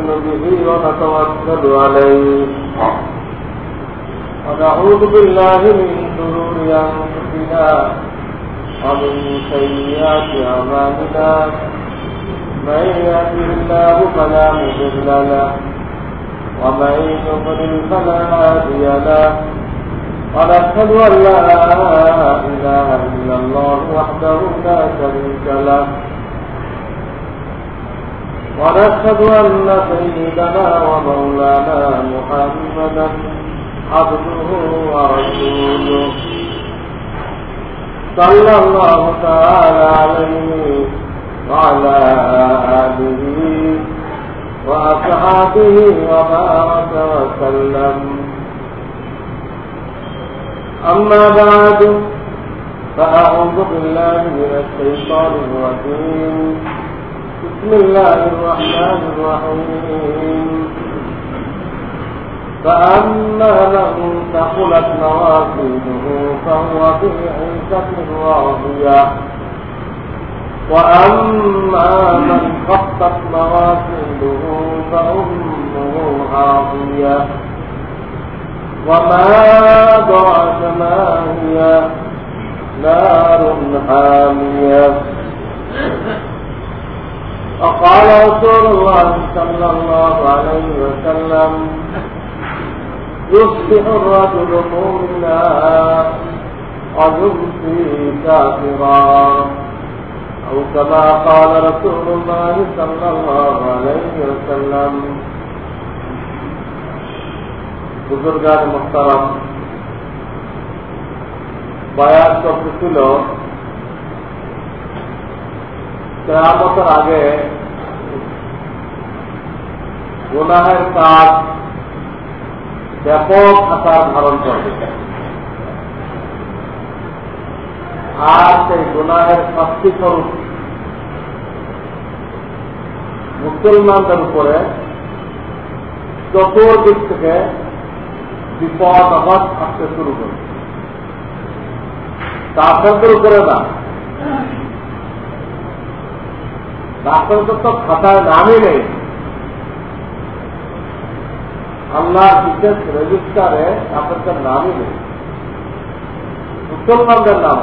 ونؤمن به ونتوكل عليه ونعوذ بالله من شرور أنفسنا ومن سيئات أعمالنا من يهده الله فلا مضل له ومن يضلل فلا هادي له ونشهد أن لا إله إلا الله وحده لا شريك له ونشهد أن سيدنا ومولانا محمدا عبده ورسوله. صلى الله تعالى عليه وعلى آله وأصحابه وبارك وسلم. أما بعد فأعوذ بالله من الشيطان الرجيم. بسم الله الرحمن الرحيم. فأما من ثقلت موازينه فهو في عيشة راضية. وأما من خفت موازينه فأمه هاوية وما أدراك ما هي؟ نار حامية. فقال رسول الله صلى الله عليه وسلم، يصبح الرجل مؤمنا ويمسي كافرا. أو كما قال رسول الله صلى الله عليه وسلم، بزرگان محترم، بیان کا فصل ہو قیامت اور آگے গুনাহের কাজ ব্যাপক আকার ধারণ করবে। আর সেই গুনাহের শাস্তি স্বরূপ মুসলমানদের উপরে চতুর্দিক থেকে বিপদ আবাদ আসতে শুরু করে। কাফেরদের উপরে না। কাফেরদের তো খাতায় নামই নেই। আল্লাহ বিশেষ রেজিস্টারে কাফেরদের নামই নেই। মুসলমানদের নাম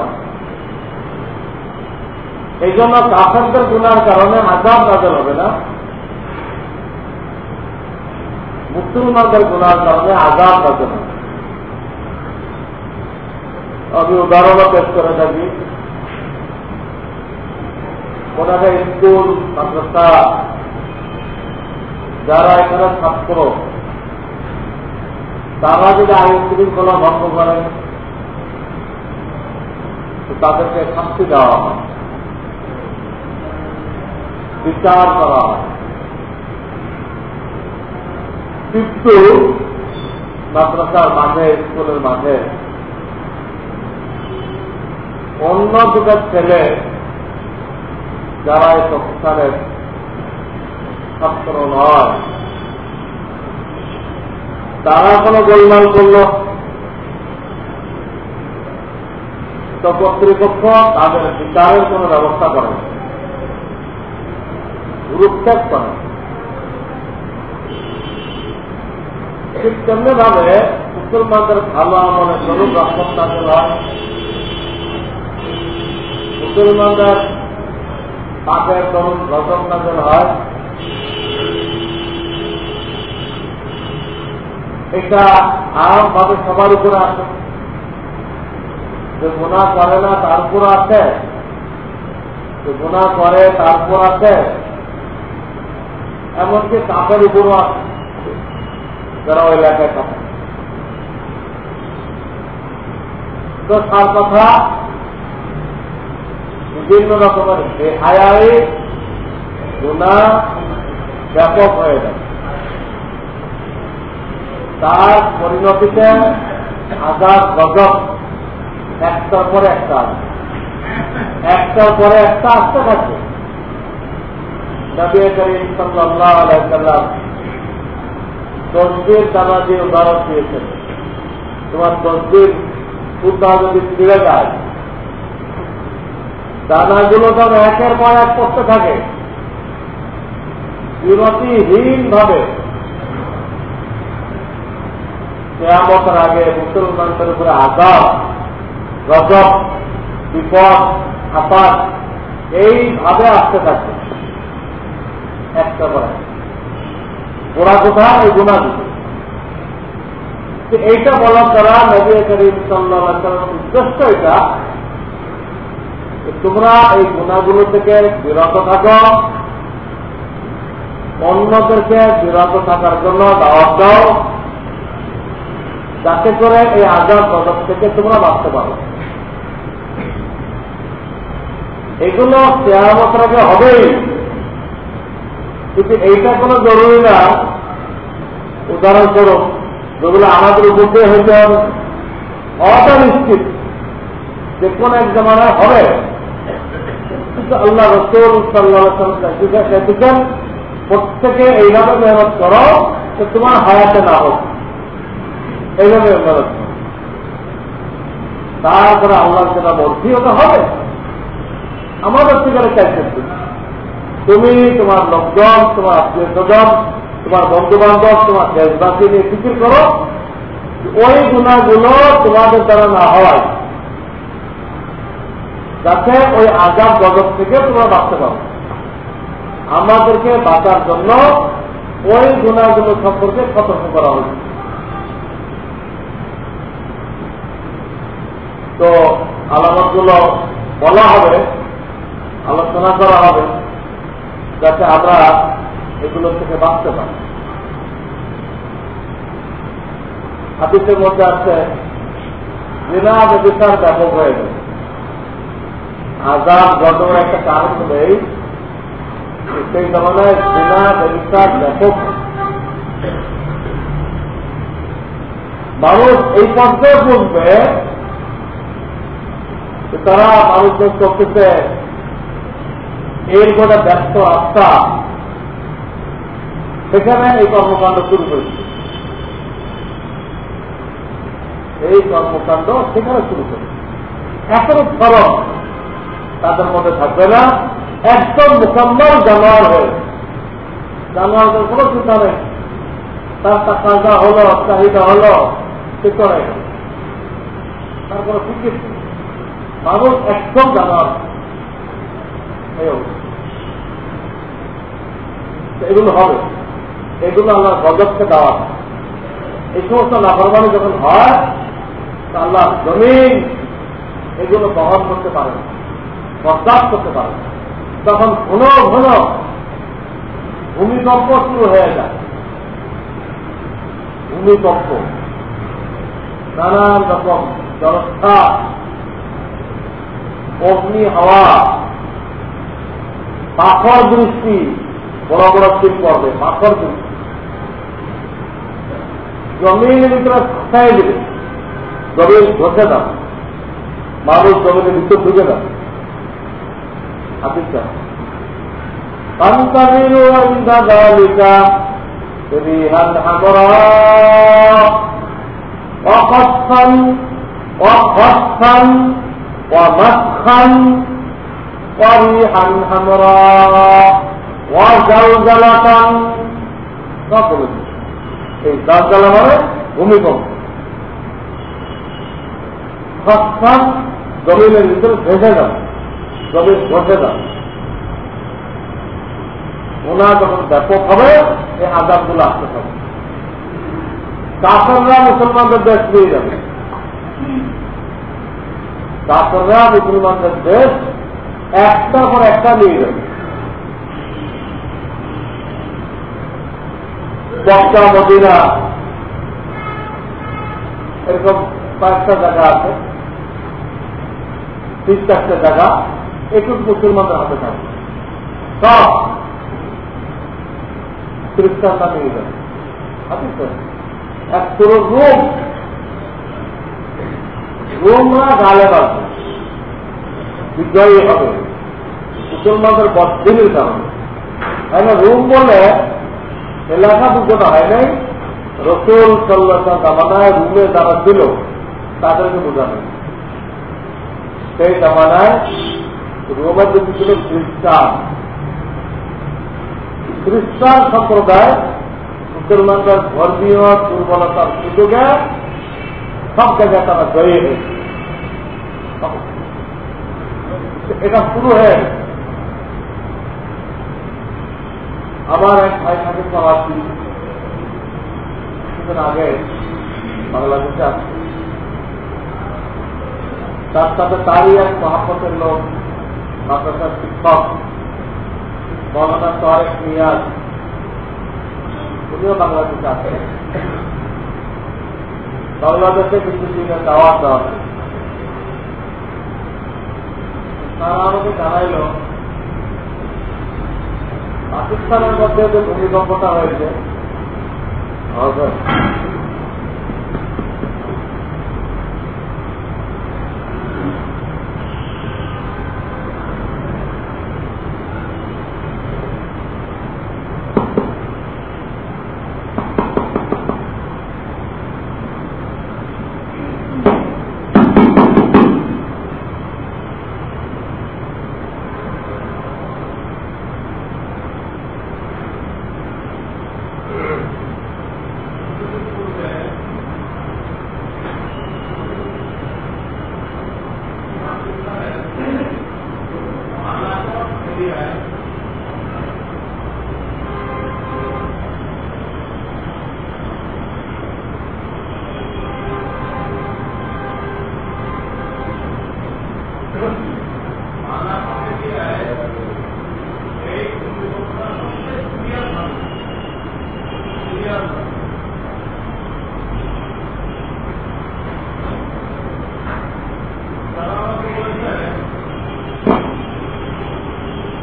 এই জন্য কাফেরদের গুনার কারণে আজাব নাজল হবে না। মুসলমানদের গুনার কারণে আজাব নাজল হবে আমি উদাহরণও পেশ করে থাকি। একটা স্কুল, মাদ্রাসা, যারা এখানে ছাত্র তারা যদি আইন শৃঙ্খলা ভঙ্গ করেন তাদেরকে শাস্তি দেওয়া হয়। বিচার করা হয়। কিন্তু মাদ্রাসার মাঝে, স্কুলের মাঝে অন্য দুটো ছেলে যারা এই প্রতিষ্ঠানের ছাত্র নয় তারা কোনো গোলমাল করল। তো কর্তৃপক্ষ তাদের বিচারের কোন ব্যবস্থা করে গুরুক্ষেপ করে ঠিক তেমনি ভাবে মুসলমানদের ভালো আমলের স্বরূপ রক্ষণ তাদের মুসলমানদের পাপের তরুণ নাজল হয়। এটা আরাম ভাবে সবার উপরে আছে যে গুণা করে না, তার উপর আছে যে গুণা করে, তার উপর আছে এমনকি কাপের উপরও আছে যারা ওই এলাকায় থাকে। তো তার কথা বিভিন্ন রকমের বেহায়াই গুণা ব্যাপক হয়ে যায়। তার পরিণতিতে আজাদ গজব একটার পরে একটা আসবে একটার পরে একটা আসতে থাকে নবী করিম সাল্লাহ দানা দিয়ে উদাহরণ দিয়েছেন। তোমার তসবির উদ্দাহ যদি ছিঁড়ে যায়, দানাগুলো একের পর এক করতে থাকে। বিরতিহীন ভাবে কেয়ামতের আগে মুসলমানদের উপরে আজাব রজব, বিপদ আপাত এইভাবে আসতে থাকে একটা করে। গোড়া কোথা এই গুণাগুলো। এইটা বলার দ্বারা নবী করিম সাল্লাহ উদ্দেশ্য এটা তোমরা এই গুণাগুলো থেকে বিরত থাকো, অন্যদেরকে বিরত থাকার জন্য দাওয়াত দাও যাতে করে এই আজাদ গজব থেকে তোমরা বাঁচতে পারো। এগুলো কেয়ামতের আগে হবেই। কিন্তু এইটা কোনো জরুরি না। উদাহরণস্বরূপ, যেগুলো আমাদের উপরে হইতে হবে হওয়াটা নিশ্চিত যে কোন এক জমানায় হবে। কিন্তু আল্লাহ রসুল সাল্লাহ প্রত্যেকে এইভাবে মেহনত করো যে তোমার হায়াতে না হোক। এইভাবে করো তারপরে আল্লাহ যেটা বলছি ওটা হবে। আমাদের থেকে চাইছেন তুমি তোমার লোকজন, তোমার আত্মীয় স্বজন, তোমার বন্ধু বান্ধব তোমার দেশবাসী নিয়ে ফিকির করো। ওই গুণাগুলো তোমাদের দ্বারা না হওয়ায় যাতে ওই আজাব জগৎ থেকে তোমরা বাঁচতে পারো। আমাদেরকে বাঁচার জন্য ওই গুণাগুলো সম্পর্কে সতর্ক করা হয়েছে। তো আলামতগুলো বলা হবে, আলোচনা করা হবে, যাতে আমরা এগুলো থেকে বাঁচতে পারি। হাদিসের মধ্যে আছে বিনা বিচার ব্যাপক হয়ে গেছে। আজাদ ঘটনার একটা কারণ হলেই সেই জমানায় বিনা বিচার ব্যাপক মানুষ এই পর্যায়ে বুঝবে তারা মানুষের চোখেতে এর গোটা ব্যস্ত রাস্তা সেখানে এই কর্মকাণ্ড শুরু করেছে এই কর্মকাণ্ড সেখানে শুরু করেছে এখনও ফরক তাদের মধ্যে থাকবে না। একদম মোকাম্মল জানোয়ার হয়ে। জানোয়ারদের কোনো চিন্তা নেই। তার টাকা হলো, চাহিদা হলো, সে করে তার কোনো ফিকির মানুষ একদম জানোয়ার। এগুলো হবে। এগুলো আল্লাহ গজবকে দেওয়া এই সমস্ত লাফরমানি যখন হয়, তা আল্লাহ জমিন এগুলো বহন করতে পারে না, বরদাস্ত করতে পারে তখন ঘন ঘন ভূমিকম্প শুরু হয়ে যায়। ভূমিকম্প, নানান রকম জলস্থা অগ্নি হাওয়া পাথর দৃষ্টি বড় বড় ঠিক করবে পাথর দৃষ্টি জমিনের ভিতরে ছাই দেবে, জমিন ধসে না মানুষ জমিনের ভিতরে ঢুকে না আতিকা অকস্থান ذلك ريحا حمراء وخصا وخصا ومسخا وريحا حمراء وزلزلة সকল এই দাজ্জালা মানে ভূমিকম্প খসান জমিনের ভিতরে ভেসে যান জমিন ঘটে যান ওনা যখন ব্যাপক হবে এই আজাবগুলো আসতে থাকবে কাফররা মুসলমানদের দেশ নিয়ে যাবে কাফররা মুসলমানদের দেশ একটা পর একটা নিয়ে যাবে। বক্তা মদিনা, এরকম কয়েকটা জায়গা আছে। তিন চারটা জায়গা। একটু মুসলমানদের হাতে থাকে সব খ্রিস্টানরা নিয়ে যাবে। এক পুরো রোম রোমরা গালে বাঁধবে বিজয়ী হবে। মুসলমানদের কারণে। বলে এলাকা হয় নাই, রসুল রুমে যারা ছিল, তাদেরকে সেই জামানায় রোমের যদি ছিল খ্রিস্টান। খ্রিস্টান সম্প্রদায় মুসলমানদের ধর্মীয় দুর্বলতার সুযোগে সব জায়গায় তারা জয়ী হয়েছে। এটা শুরু হয়ে আমার এক ভাই থাকে সমাজী। কিছুদিন আগে বাংলাদেশে আসছে তার সাথে তারই এক মহাপতের লোক, মাদ্রাসার শিক্ষক, মৌলানা তরেক মিয়াজ, উনিও বাংলাদেশে আছে বাংলাদেশে কিন্তু দিনের দাওয়াত দেওয়া হয়েছে তারা আমাকে জানাইল পাকিস্তানের মধ্যে যে ভূমিকম্পটা হয়েছে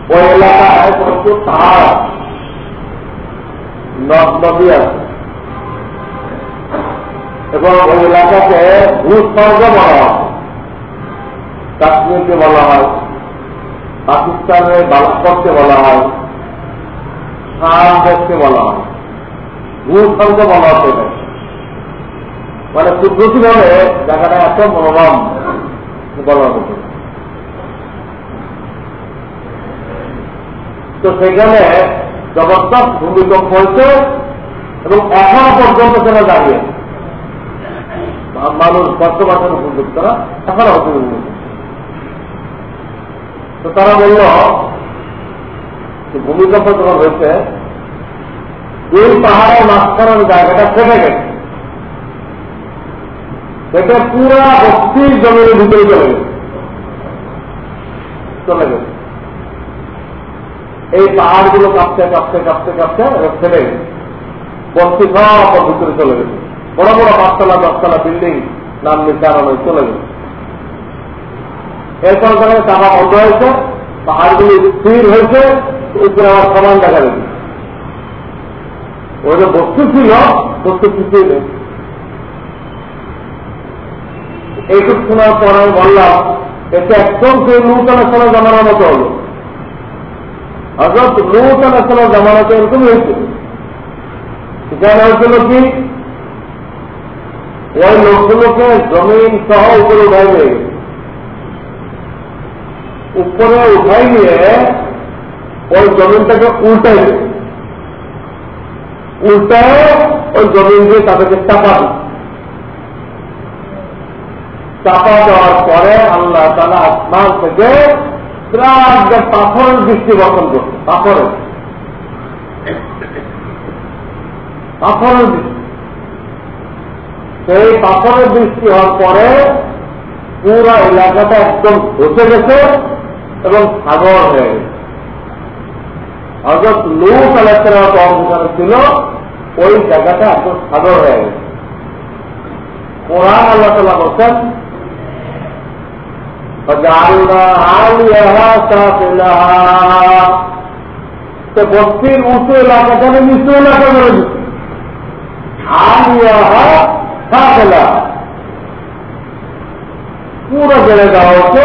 ওই এলাকায় প্রচুর পাহাড় নদ নদী আছে এবং ওই এলাকাকে ভূস্বর্গ বলা হয় কাশ্মীরকে বলা হয় পাকিস্তানের বালাকটকে বলা হয় শাহ দেশকে বলা হয় ভূস্বর্গ বলা হচ্ছে মানে কুদরতি ভাবে জায়গাটা এত মনোরম বলা হচ্ছে তো সেখানে জবরদস্ত ভূমিকম্প হয়েছে এবং এখনও পর্যন্ত সেটা দাঁড়িয়ে মানুষ বর্তমানের উপযোগ তারা এখনও হতে তো তারা বলল ভূমিকম্প যখন হয়েছে। দুই পাহাড়ের মাঝখানের জায়গাটা ফেটে গেছে। সেটা পুরা বস্তির জমির ভিতরে চলে গেছে। চলে গেছে। এই পাহাড়গুলো কাঁপতে কাঁপতে কাঁপতে কাঁপতে ফেলে বস্তি সব ভিতরে চলে গেছে। বড় বড় পাঁচতলা, দশতলা বিল্ডিং নাম নির্ধারণ হয়ে চলে গেছে। এরপর সেখানে চাপা বন্ধ হয়েছে, পাহাড়গুলি স্থির হয়েছে, উপরে আমার সমান দেখা গেছে। ওই যে বস্তু ছিল, বস্তু কিছুই এইটুক শোনার পর আমি বললাম এটা একদম সেই নূতন সময় জানানোর মতো হলো হজরত লুট আলাহাম জামানাতে এরকম হয়েছিল সেখানে হয়েছিল কি? ওই লোকগুলোকে জমিন সহ উপরে উঠাই নিয়ে উপরে উঠাই নিয়ে ওই জমিনটাকে উল্টাই উল্টায় ওই জমিন দিয়ে তাদেরকে চাপা চাপা দেওয়ার পরে আল্লাহ তালা আসমান থেকে বিরাট পাথরের বৃষ্টি বর্তন করছে পাথরের পাথরের বৃষ্টি সেই পাথরের বৃষ্টি হওয়ার পরে পুরো এলাকাটা একদম ধসে গেছে এবং সাগর হয়ে গেছে। হজরত লোক আলাইসালাম যেখানে ছিল, ওই জায়গাটা একদম সাগর হয়ে গেছে। কোরআন আল্লাহ তালা বলছেন فجعلنا عاليها سافلها তো বস্তির উঁচু এলাকাটাকে নিচু এলাকা করে দিচ্ছে আলিয়াহা সাফেলা পুরো জেলে দেওয়া হচ্ছে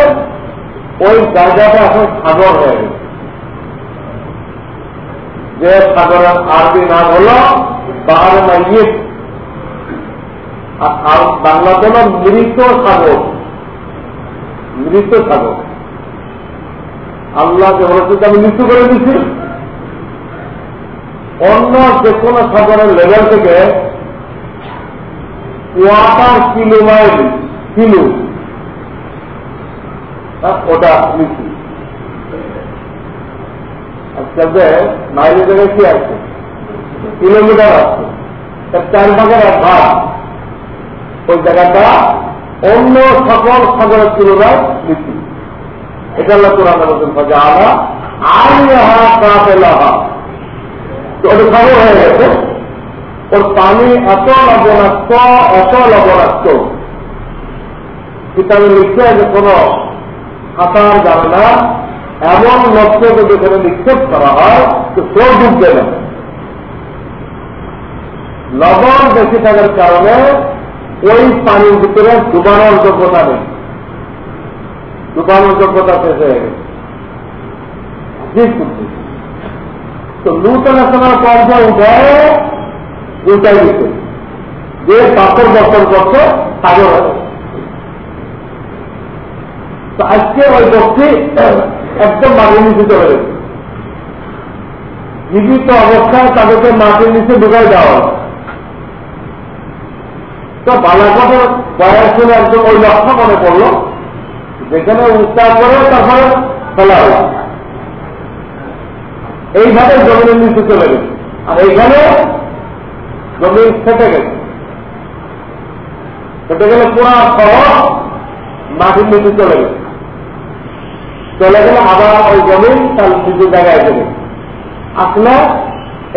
ওই জায়গাটা এখন সাগর হয়ে গেছে যে সাগরের আরবি নাম হল পাহাড় মাইয়ের আর বাংলাতে হল মৃত সাগর মৃত সাগর আল্লাহকে বলেছে আমি মৃত্যু করে দিচ্ছি অন্য যে কোনো সাগরের লেভেল থেকে ওয়াটার কিলো মাইল, কিলো। ওটা নিচ্ছি আজকাল মাইলের জায়গায় কি আছে? কিলোমিটার আছে। চার ভাগের ভাগ। ওই জায়গাটা অন্য সকল সাগরের তুলনায় বেশি। এটা হলো কোরআন বলছেন ফাজা আলা আলিয়াহা কাফেলাহা। তো ওটা খবর হয়ে গেছে। ওর পানি এত লবণাক্ত এত লবণাক্ত কিতাবে লিখছে যে কোন সাঁতার জানে না এমন লক্ষ্যকে যেখানে নিক্ষেপ করা হয়, তো কেউ ডুববে না। লবণ বেশি থাকার কারণে ওই পানির ভিতরে ডুবানোর যোগ্যতা নেই। ডুবানোর যোগ্যতা শেষ হয়ে গেছে। তো নূতন সময় কর্ম উঠে উল্টাই দিচ্ছে যে পাথর বর্তন করছে সাগর হবে তো আজকে ওই ব্যক্তি একদম মাটির নিচে চলে গেছে। জীবিত অবস্থায় তাদেরকে মাটির নিচে ঢুকাই দেওয়া হয় তো বালাঘাটের বয়স হলে একদম ওই লক্ষ্য মনে পড়ল। যেখানে উত্তাপ করে তারপরে ফেলা হল। এইভাবে জমিনের নিচে চলে গেছে। আর এইখানে জমিন ফেটে গেছে। ফেটে গেলে পুরা শহর মাটির নিচে চলে গেছে। চলে গেলে আবার ওই জমিন তার নিচু জায়গায় চলে আসলে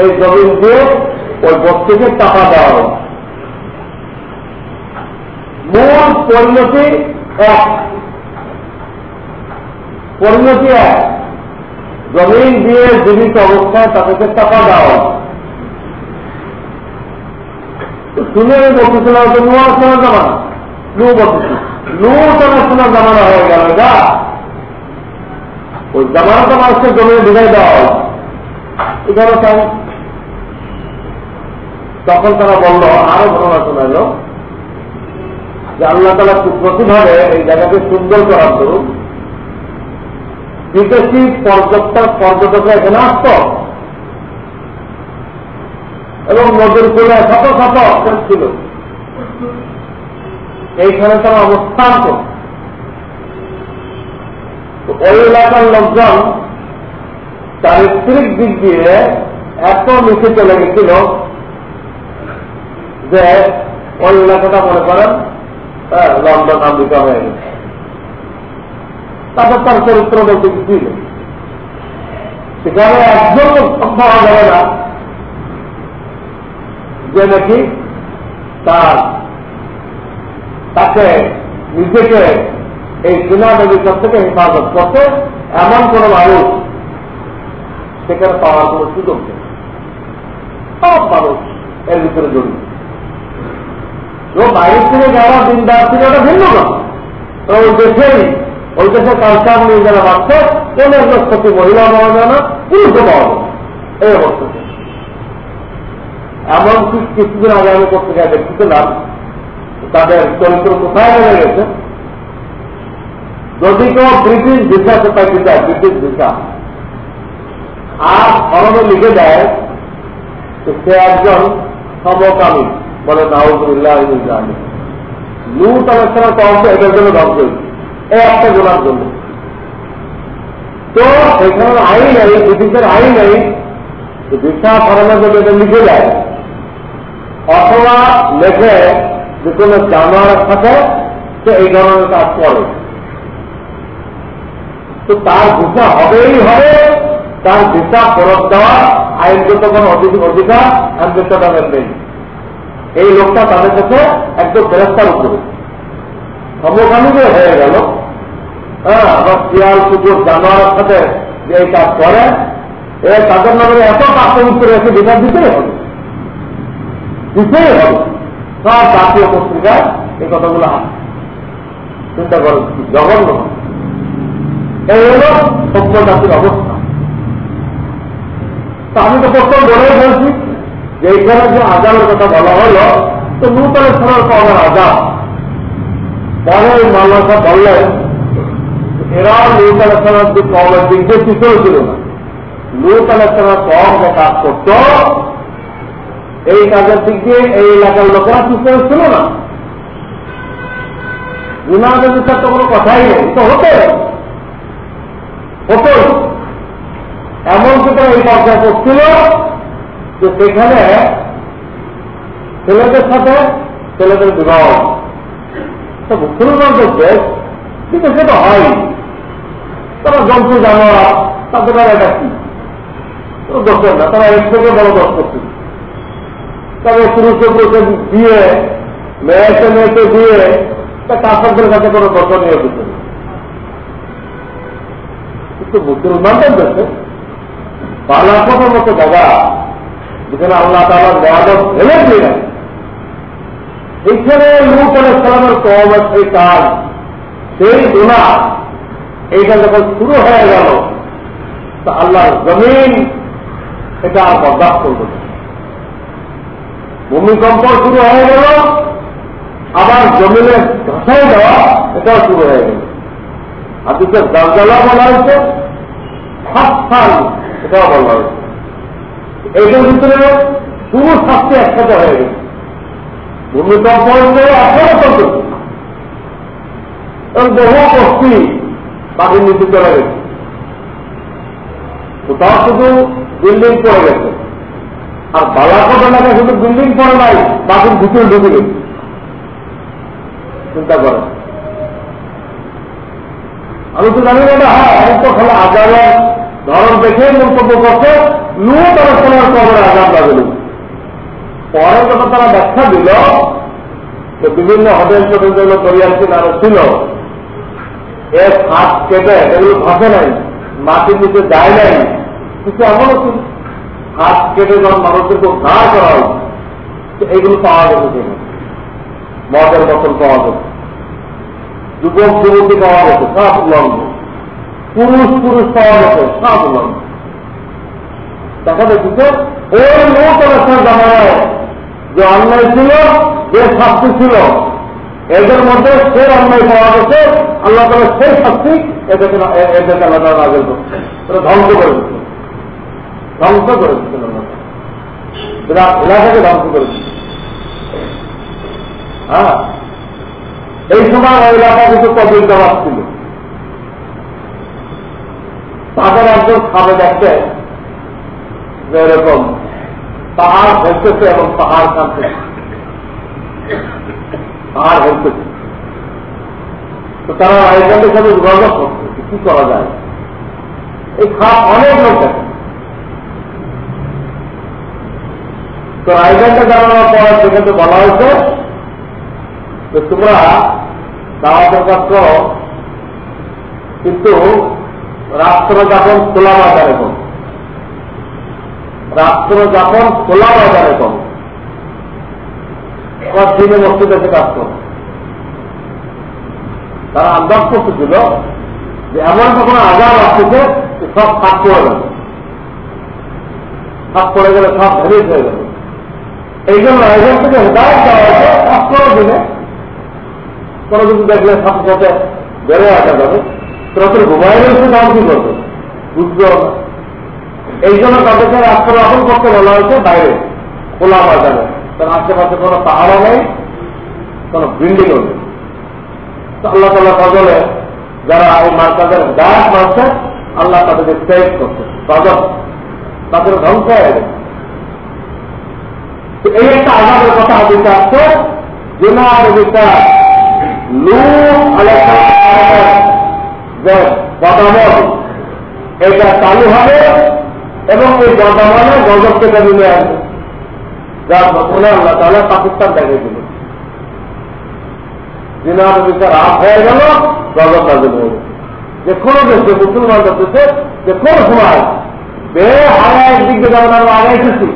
এই জমিন দিয়ে ওই বস্তুকে চাপা দেওয়া হবে মূল পরিণতি এক। পরিণতি এক। জমিন দিয়ে জীবিত অবস্থায় তাদেরকে চাপা দেওয়া শুনে আমি বলতেছিলাম যে নু আসলাম জামানা। নু বলতেছি নু আসলাম জামানা হয়ে গেল। যা। ওই জামানাটা মানুষকে জমিনে ঢুকাই দেওয়া হয় এখানে তখন তারা বলল, আরও ঘটনা শোনাইল যে আল্লাহ তালা প্রতিভাবে এই জায়গাকে সুন্দর করার ধরুন বিদেশি পর্যটক, পর্যটকরা এখানে আসত। এবং নদীর কোলে শত শত অপশন ছিল। এইখানে তারা অবস্থান করত। ওই এলাকার লোকজন চারিত্রিক দিক দিয়ে এত নিচে চলে গেছিল যে ওই এলাকাটা মনে করেন লন্ডন আমেরিকা হয়ে গেছে। তারপর তার চরিত্র বলতে কিছুই নেই সেখানে একজন পাওয়া যাবে না। যে নাকি তার তাকে নিজেকে এই চীনা নদীর থেকে হেফাজত করতে এমন কোন মানুষ সেখানে পাওয়ার কোন সুযোগ নেই। সব মানুষ এর ভিতরে জড়িত। তো বাইরের থেকে যাওয়া দিনদার থেকে ওটা ভিন্ন না তো ওই দেশেই, ওই দেশের কালচার নিয়ে যারা বাড়ছে কোন একজন ক্ষতি মহিলা পাওয়া যায় না পুরুষও পাওয়া যায় এই অবস্থা। এমন কিছুদিন আগে আমি পত্রিকায় দেখতেছিলাম, তাদের চরিত্র কোথায় বেড়ে গেছে? যদি কেউ ব্রিটিশ ভিসা পাইতে চায় ব্রিটিশ ভিসা। আর ফরমে লিখে দেয় সে একজন সমকামী। বলে নাউজুল্লাহ লুট কমছে এটার জন্য এই একটা গোলার জন্য। তো সেখানে আইন নেই, ব্রিটিশের আইন জন্য এটা লিখে দেয়, অথবা লেখে যে কোনো জানোয়ারের সাথে সে এই ধরনের কাজ করে। তো তার ভিসা হবেই হবে, তার ভিসা ফেরত দেওয়া আইনগত কোন অধিকার আইনগত নেই। এই লোকটা তাদের কাছে একদম ফেরস্তার উপরে সমকামীদের হয়ে গেল। হ্যাঁ আবার শিয়াল, কুকুর, জানোয়ারের সাথে যে এই কাজ করে, এ তাদের নামে এত টাকা উত্তরে এসে বিচার দিতেই হবে। দিতেই হবে। সব জাতীয় পত্রিকায় এই কথাগুলো আছে। চিন্তা করো জঘন্য। এই হল সভ্য জাতির অবস্থা। তো আমি তো প্রথম বলেই বলছি যে এইখানে যে আজাবের কথা বলা হলো, তো নূতন সরার পাওয়ার আজাব পরে মাল্লাসা বললেন এরা লুত আলাহার যে কমের দিক দিয়ে পিছনে ছিল না। লুত আলাহার কম যে কাজ করত, এই কাজের দিক দিয়ে এই এলাকার লোকেরা সুস্থ ছিল না। বিমানের বিচার তো কোনো কথাই নেই। তো হতে হতো এমন কিন্তু এই পর্যায়ে করছিল? যে সেখানে ছেলেদের সাথে ছেলেদের বিবাহ। মুসলমানদের দেশ, কিন্তু সেটা হয়। তারা জন্তু, জানোয়ার, তাদের এটা কি? দোষের না, তারা এর থেকে বড় দোষ করছে। তবে পুরুষে পুরুষে দিয়ে, মেয়েকে মেয়েকে দিয়ে, তা কাপড়দের কাছে কোনো দোষ নিয়ে দিচ্ছে কিন্তু মুসলমানদের দেশে বালাপথের মতো জায়গা যেখানে আল্লাহ তালা মহাদব ফেলে দিয়ে এইখানে লুট আল সালামের কমের সেই কাজ, সেই গুণা এইটা যখন শুরু হয়ে গেল, তা আল্লাহর জমিন এটা আর বরদাস্ত করবে ভূমিকম্প শুরু হয়ে গেল, আবার জমিনে ধসাই দেওয়া এটাও শুরু হয়ে গেল। আর দুটো দরজালা বলা হয়েছে সাল এটাও বলা হয়েছে। এইটার ভিতরে পুরো শাস্তি একসাথে হয়ে গেছে। ভূমিকম্প এখনও চলছে এবং বহু বস্তি পাখির নিচে চলে গেছে। কোথাও শুধু বিল্ডিং পড়ে গেছে। আর বালাকোট এলাকায় শুধু বিল্ডিং পড়ে নাই, বাকির ভিতরে ঢুকে গেছে। চিন্তা করেন। আমি তো জানি না হ্যাঁ আমি তো খালি আজারের ধরন দেখে মন্তব্য করছে। লু তারা সময় কবরে আজাদ পরে যখন তারা ব্যাখ্যা দিল যে বিভিন্ন হোটেল ছোট যেগুলো ছিল এর হাত কেটে, এগুলো নাই, মাটির নিচে যায় নাই। কিছু হাত কেটে যখন মানুষদেরকে উদ্ধার করা হয়েছে এইগুলো পাওয়া গেছে মদের পাওয়া গেছে। যুবক যুবতী পাওয়া গেছে, সব উলঙ্গ। পুরুষ পুরুষ পাওয়া গেছে, সব উলঙ্গ। দেখা যাচ্ছে ওই লোক জামায় যে অন্যায় ছিল, যে শাস্তি ছিল, এদের মধ্যে সে অন্যায় পাওয়া গেছে, আল্লাহ তালা সেই শাস্তি এদেরকে এদেরকে আল্লাহ তালা নাজেল করছে। ধ্বংস করে দিচ্ছে ধ্বংস করে দিচ্ছেন আল্লাহ এলাকাকে ধ্বংস করে দিচ্ছে হ্যাঁ? এই সময় ওই এলাকা কিছু কবির জবাব ছিল। তাদের একজন খাবে দেখতে যে এরকম পাহাড় ভেসতেছে এবং পাহাড় কাঁদছে পাহাড় ভেসতেছে তো তারা আয়োজনের সাথে যোগাযোগ করছে কি করা যায়। এই খাপ অনেক লোক দেখে। তো আয়োজনটা জানানোর পর সেখানে বলা হয়েছে যে তোমরা দাওয়াতের কাজ কিন্তু রাষ্ট্র যখন খোলা বাজারে করো। রাত্র যখন খোলা বাজারে কম আবার দিনে মসজিদে এসে কাজ করো। তারা আন্দাজ করতেছিল যে এমন যখন আজাদ আসতেছে সব ফাঁক পড়ে গেল ফাঁক পড়ে গেলে সব ভেরিয়ে হয়ে গেল এই জন্য এখান থেকে হেদায়ত দেওয়া হয়েছে কাজ করার দিনে। কোনো কিছু দেখলে সাথে সাথে বেড়ে আসা যাবে। তোরা ঘুমাই রয়েছে নাম কি করবে? বুঝতে হবে এই জন্য তাদেরকে রাষ্ট্রবাহন করতে বলা হয়েছে বাইরে, খোলা বাজারে। কারণ আশেপাশে কোনো পাহাড়ও নেই, কোনো বিল্ডিংও নেই। আল্লাহ তালা বদলে যারা এই মার্কাজের গাছ মারছে, আল্লাহ তাদেরকে সেভ করছে। গজব তাদের ধ্বংস হয়ে গেছে। এই একটা আজাদের কথা হাতিতে আসছে জেনা বিচার লু আলাদা যে এটা চালু হবে এবং এই বর্তমানে গজব থেকে মিলে আসবে যার ঘটনা আল্লাহ তাহলে পাকিস্তান দেখে দিল দিনার বিচার আপ হয়ে গেল, গজব নাজিল হয়ে গেছে যে কোনো দেশে মুসলমানদের দেশে যে কোন সময় বে হারা একদিক দিয়ে যেমন আমরা আগে এসেছি,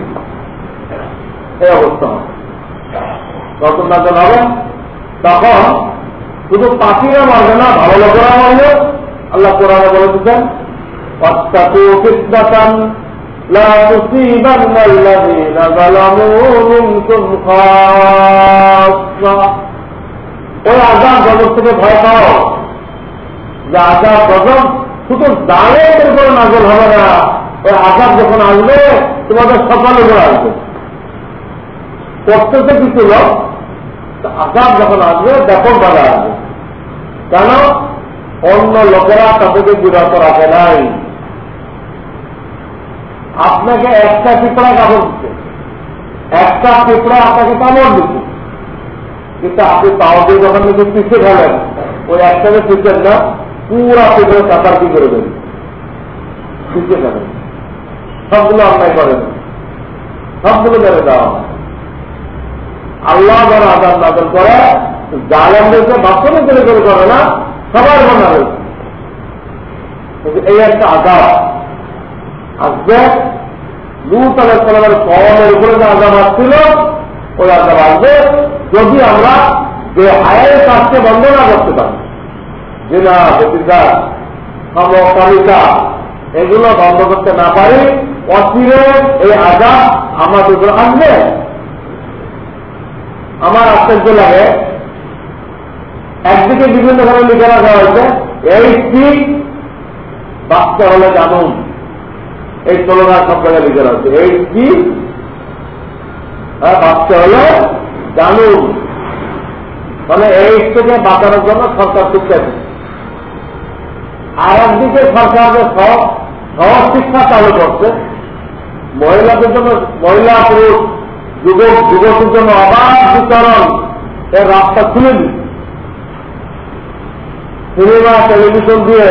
এই অবস্থা হবে নাজিল হবে, তখন শুধু পাখিরা মারবে না, ভালো লোকেরা মারবে। আল্লাহ কোরআনে বলে দিচ্ছেন واتقوا فتنة لا تصيبن الذين ظلموا منكم خاصة ওই আজাদ গজব থেকে ভয় পাও যে আজাদ গজব শুধু দাঁড়ের উপরে নাজল হবে না ওই আজাদ যখন আসবে তোমাদের সকালে উপরে আসবে করতেছে কিছু লোক আজাদ যখন আসবে ব্যাপকভাবে আসবে কেন অন্য লোকেরা তাদেরকে বিরত রাখে নাই আপনাকে একটা পিঁপড়া কাপড় দিচ্ছে। একটা পিঁপড়া আপনাকে কামড় দিচ্ছে। কিন্তু আপনি তাও দিয়ে যখন নিজে পিছিয়ে ফেলেন, ওই একটাকে পিছেন না, পুরা পিঁপড়ে কাতার কি করে দেবেন। পিছিয়ে ফেলেন। সবগুলো অন্যায় করেন। সবগুলো মেরে দেওয়া আল্লাহ যারা আদান নাদল করে জালেমদেরকে বাস্তবে করে করে করে না, সবার মনে হয়েছে। এই একটা আজাব আসবে লুট আলাহ সালামের কমের উপরে যে আজাব আসছিল, ওই আজাব আসবে যদি আমরা যে কাজকে বন্ধ না করতে পারি। এগুলো বন্ধ করতে না পারি, অচিরে এই আজাব আমাদের আসবে। আমার আশ্চর্য লাগে, একদিকে বিভিন্ন ধরনের লিখে রাখা হয়েছে, এই ঠিক বাচ্চা হলে জানুন। এই তুলনার সব জায়গায় লিখে রাখছে এই কি? বাচ্চা হলে জানুন। মানে এই থেকে বাঁচানোর জন্য সরকার শিক্ষা দিচ্ছে। আর একদিকে সরকার যে সহজ শিক্ষা চালু করছে। মহিলাদের জন্য মহিলা পুরুষ, যুবক যুবকের জন্য অবাধ বিতরণ। এর রাস্তা খুলে দিচ্ছে। সিনেমা, টেলিভিশন দিয়ে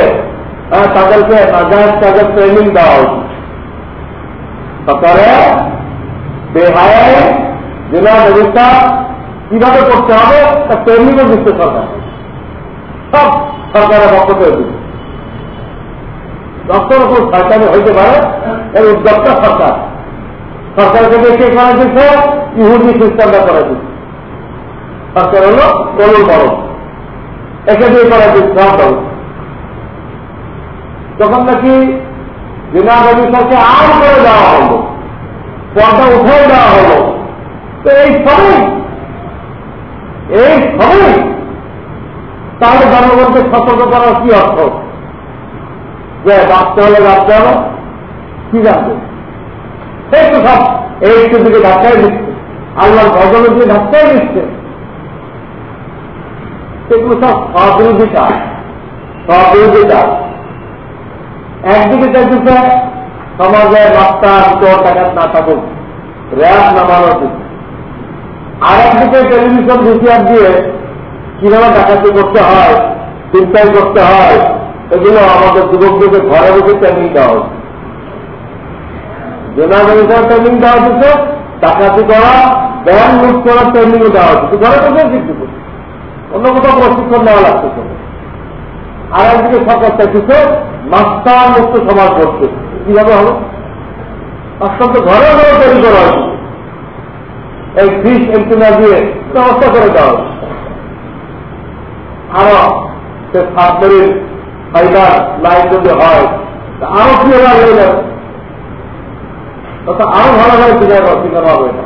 তাদেরকে নাজাজ তাদের ট্রেনিং দেওয়া উচিত তারপরে বেহায় জেলা ব্যবস্থা কীভাবে করতে হবে তা ট্রেনিংও দিচ্ছে সরকার। সব সরকারের পক্ষ থেকে দিচ্ছে। ডক্টর উপর সরকারি হইতে পারে, এর উদ্যোগটা সরকার। সরকারকে দেখে করা দিচ্ছে? ইহুদি খ্রিস্টানরা করা দিচ্ছে। সরকার হল তরুণ বড়। একে দিয়ে করা দিচ্ছে যখন নাকি বিনা ব্যবস্থাকে আর করে দেওয়া হলো। পর্দা উঠে দেওয়া হলো। তো এই সবই এই সবই তাহলে জনগণকে সতর্ক করার কি অর্থ? যে বাঁচতে হলে বাঁচতে হবে। কি জানবে? সেই তো সব এই দিকে ধাক্কাই দিচ্ছে। আল্লাহর ভজনের দিকে ধাক্কাই দিচ্ছে। সেগুলো সব সবিরোধিতা সবিরোধিতা একদিকে চাইতেছে সমাজে রাস্তা চোর টাকাত না থাকুক র্যাপ নামানো আর একদিকে টেলিভিশন ভিসিআর দিয়ে কীভাবে ডাকাতি করতে হয় চিন্তাই করতে হয়, এগুলো আমাদের যুবকদেরকে ঘরে বসে ট্রেনিং দেওয়া হচ্ছে। জেনা ব্যবসার ট্রেনিং দেওয়া হচ্ছে, ডাকাতি করা, ব্যাংক লুট করার ট্রেনিংও দেওয়া হচ্ছে। ঘরে বসে শিখতে অন্য কোথাও প্রশিক্ষণ নেওয়া লাগতেছে। আর একদিকে সরকার চাইতেছে মাস্টার মুক্ত সমাজ করছে কীভাবে হবে? মাস্টার তো ঘরে ঘরে তৈরি করা হয়েছে এই ফিস এন্টিনা দিয়ে ব্যবস্থা করে দেওয়া আরও সে সাবমেরিন, ফাইবার লাইন যদি হয় আরও ক্লিয়ার হয়ে যাবে আরও ভালোভাবে ক্লিয়ার হবে না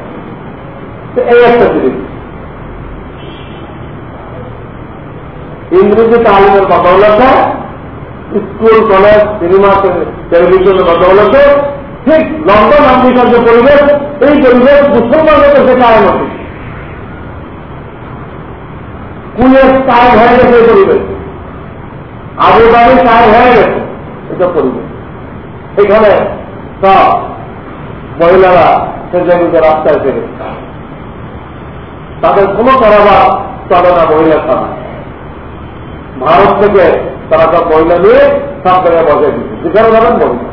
এই একটা জিনিস। ইংরেজি তালিমের বদৌলতে, স্কুল, কলেজ, সিনেমা, টেলিভিশনের বদৌলতে, ঠিক লন্ডন আমেরিকার যে পরিবেশ, এই পরিবেশ মুসলমানদের কাছে কায়ম হচ্ছে কুয়ের কায় হয়ে গেছে এই পরিবেশ। আবুধাবি কায় হয়ে গেছে এটা পরিবেশ। এখানে সব মহিলারা সেজে নিজের রাস্তায় ফেরে। তাদের কোনো কারাবার চলে না মহিলার সামনে ভারত থেকে তারা সব মহিলা নিয়ে সব জায়গায় বজায় দিচ্ছে যেখানে যাবেন মহিলা।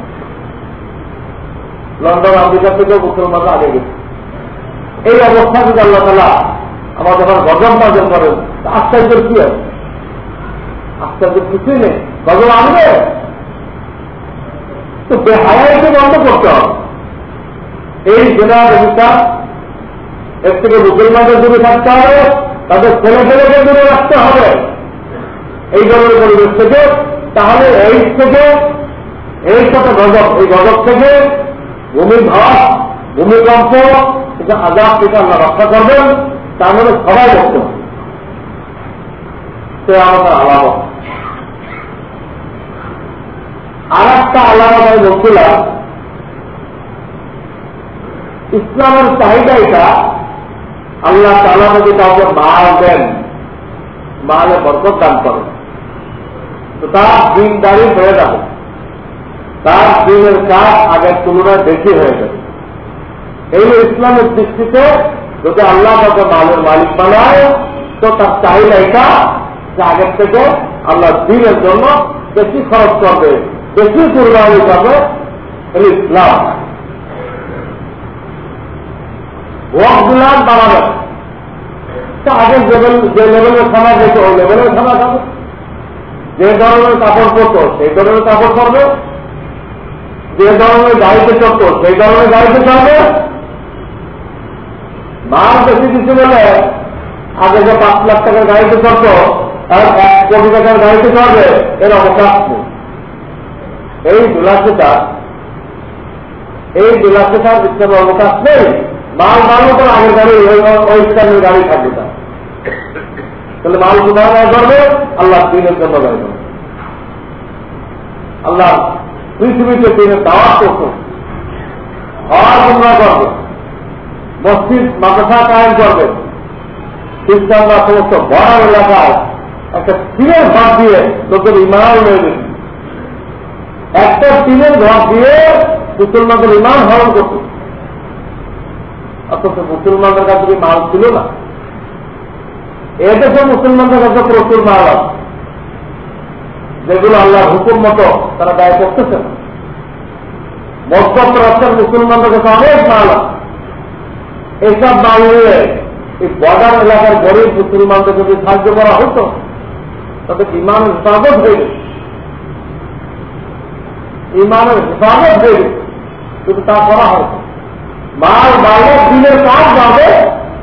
লন্ডন, আমেরিকা থেকেও মুসলমানরা আগে গেছে। এই অবস্থা যদি আল্লাহ তালা আমার যখন গজব নাজল করেন আশ্চর্যের কি আছে? আশ্চর্যের কিছুই নেই। গজব আনবে? তো বেহায়াকে বন্ধ করতে হবে। এই জেলা ব্যবস্থা এর থেকে মুসলমানদের দূরে থাকতে হবে, তাদের ছেলে ছেলেকে দূরে রাখতে হবে। এই ধরনের পরিবেশ থেকে, তাহলে এই থেকে, এই সাথে গজব, এই গজব থেকে ভূমি ধস ভূমিকম্প এটা আজাদ থেকে আমরা রক্ষা করবেন, তার মানে সবাই সে আমাদের আলামত। আর একটা আলাদা আমি বলছিলাম ইসলামের চাহিদা এটা, আল্লাহ তালা যদি কাউকে মাল দেন, মালে বরকত দান করেন। তো তার দিনদারি হয়ে যাবে। তার দিনের কাজ আগের তুলনায় বেশি হয়ে যাবে। এই ইসলামের দৃষ্টিতে যদি আল্লাহ তাকে মালের মালিক বানায়, তো তার চাহিদা এটা যে আগের থেকে আল্লাহ দিনের জন্য বেশি খরচ করবে, বেশি কুরবানি করবে, এই ইসলাম। বাড়াবে। আগে যে লেভেলের খানা যেত ওই লেভেলের খানা খাবে যে ধরনের কাপড় পরতো, সেই ধরনের কাপড় পরবে? যে ধরনের গাড়িতে চড়ত, সেই ধরনের গাড়িতে চড়বে? মাল বেশি কিছু বলে আগে যে পাঁচ লাখ টাকার গাড়িতে চড়ত আর এক কোটি টাকার গাড়িতে চড়বে, এর অবকাশ নেই। এই দুলাসেটা এই দুলাসেটার ইসলামের অবকাশ নেই। মাল মারলে তো আগের গাড়ি ওই ইসলামের গাড়ি থাকবে তাহলে মাল কোথায় ব্যয় করবে আল্লাহ দিনের জন্য ব্যয় করবে আল্লাহ পৃথিবীতে দিনের দাওয়াত করতো। হওয়ার তোমরা করবে। মসজিদ, মাদ্রাসা কায়েম করবে। খ্রিস্টানরা সমস্ত বড় এলাকায় একটা টিনের ঘর দিয়ে লোকের ইমান হয়ে গেছে একটা টিনের ঘর দিয়ে মুসলমানদের ইমান হরণ করত। অথচ মুসলমানদের কাছে মাল ছিল না। এদেশে মুসলমানদের কাছে প্রচুর মাল আছে যেগুলো আল্লাহর হুকুম মতো তারা দায় করতেছে না। মধ্যপ্রাচ্যের মুসলমানদের কাছে অনেক মাল আছে এইসব মাল নিয়ে এই বর্ডার এলাকার গরিব মুসলমানদের যদি সাহায্য করা হতো, তাদের ইমানের হেফাজত হয়ে গেছে ইমানের হেফাজত হয়ে গেছে কিন্তু তা করা হয়তো মাল বাড়লে দিনের কাজ বাড়বে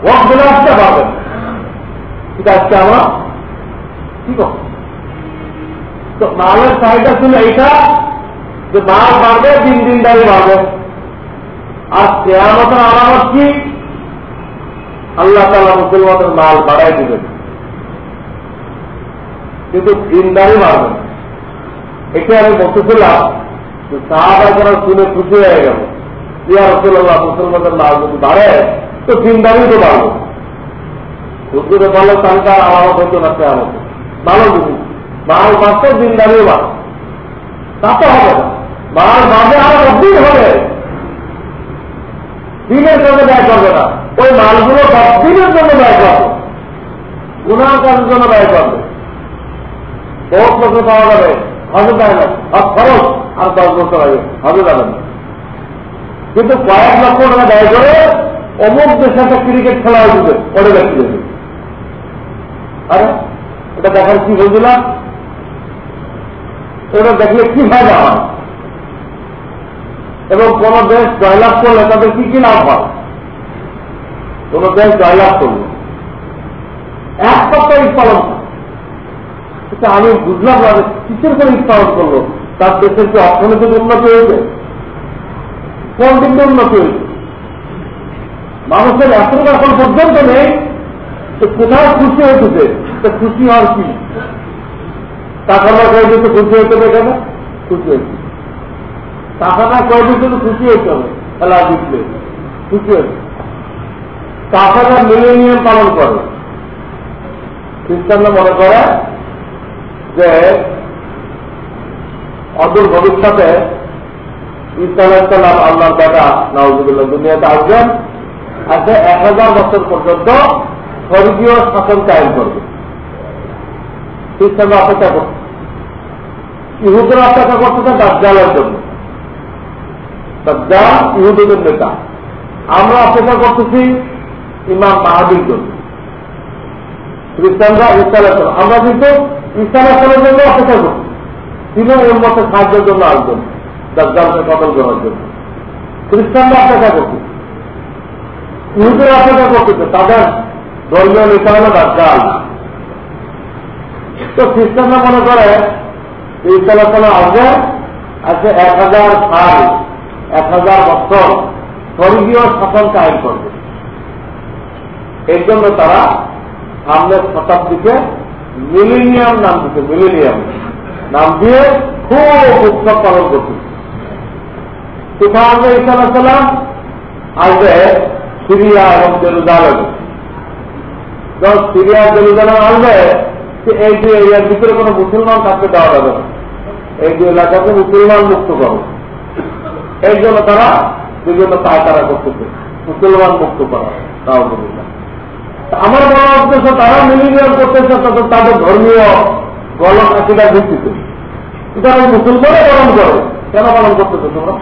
ওয়াক বিলাসটা বাড়বে ঠিক আছে আমরা কি তো মালের চাহিদা ছিল এইটা যে মাল বাড়বে, দিন দিন দাঁড়িয়ে বাড়বে। আর কেয়ামতের আলামত কি? আল্লাহ তালা মুসলমানের মাল বাড়াই দিবেন। কিন্তু দিনদারি বাড়বে। এটা আমি বলতেছিলাম যে করার শুনে খুশি হয়ে গেল ইয়া রসুল্লাহ মুসলমানের মাল যদি বাড়ে, তো দিনদারি তো বাড়বে। হুজুরে তাহলে তার আলামত হতো না কেয়ামত ভালো বুঝি। মাল বাড়তে দিনদারিও বাড়ে তা তো হবে না। মাল বাড়বে আর অদ্দিন হবে। দিনের জন্য ব্যয় করবে না। ওই মালগুলো দিনের জন্য ব্যয় করবে। গুণার কাজের জন্য ব্যয় করবে। বহুত বছর পাওয়া যাবে? হজে যায় না? আর খরচ আর দশ বছর আগে হজে যাবে না? কিন্তু কয়েক লক্ষ টাকা ব্যয় করে অমুক দেশে একটা ক্রিকেট খেলা হয়েছে ওটা ব্যক্তি আরে এটা দেখার কি হয়েছিলাম এটা দেখলে কি ফায়দা হয় এবং কোন দেশ জয়লাভ করলে তাদের কি কি লাভ হয়? কোন দেশ জয়লাভ করলে। এক সপ্তাহ উৎপাদন এটা আমি বুঝলাম না যে কিসের করে উৎপাদন করল? তার দেশের কি অর্থনৈতিক উন্নতি হয়েছে কোন দিকে উন্নতি হয়েছে। মানুষের এতটুকু এখন পর্যন্ত নেই কোথায় খুশি হয়েছে তো খুশি হওয়ার কি? টাকা না কয়ে দিতে খুশি হতে হবে কেন? খুশি হয়েছে। টাকা না কয়ে তো খুশি হতে হবে? খেলা জিতলে। খুশি হয়েছে। টাকাটা মিলেনিয়াম পালন করে। খ্রিস্টানরা মনে করে যে অদূর ভবিষ্যতে ইসলাম আল্লাহর বেটা নওয়াজুল্লাহ দুনিয়াতে আসবেন। আজকে এক হাজার বছর পর্যন্ত স্বর্গীয় শাসন কায়েম করবে। খ্রিস্টানরা অপেক্ষা করছে। ইহুদের অপেক্ষা করতেছে দাজ্জালের জন্য। দাজ্জাল ইহুদের নেতা। আমরা অপেক্ষা করতেছি ইমাম মাহাদির জন্য। খ্রিস্টানরা ইসলামের আমরা কিন্তু ইসলামের জন্য অপেক্ষা করছি। তিনি ওর মতো সাহায্যের জন্য আসবেন, দাজ্জালকে কতল করার জন্য। খ্রিস্টানরা অপেক্ষা করছে। ইহুদের অপেক্ষা করতেছে, তাদের ধর্মীয় নেতা হলো দাজ্জাল। তো খ্রিস্টানরা মনে করে ইসলাম আসবে আজকে এক হাজার সাল, এক হাজার বছর স্বর্গীয় শাসন কায়েম করবে। এর জন্য তারা সামনের শতাব্দীকে মিলিনিয়াম নাম দিচ্ছে মিলিনিয়াম। নাম দিয়ে খুব উৎসব পালন করছে। কোথাও আসবে ইসলাম আসবে সিরিয়া এবং জেরুজালেম। যখন সিরিয়া জেলুজালাম আসবে যে এই যে এরিয়ার ভিতরে কোনো মুসলমান থাকতে দেওয়া যাবে না। এই যে এলাকাকে মুসলমান মুক্ত করো এই জন্য তারা বিভিন্ন তারা করতেছে। মুসলমান মুক্ত করা তাও আমার বড় উদ্দেশ্য, তারা মিলিনিয়াম করতেছে তখন তাদের ধর্মীয় গলক আকিদার ভিত্তিতে। তারা মুসলমানও পালন করে। কেন পালন করতেছে তোমরা?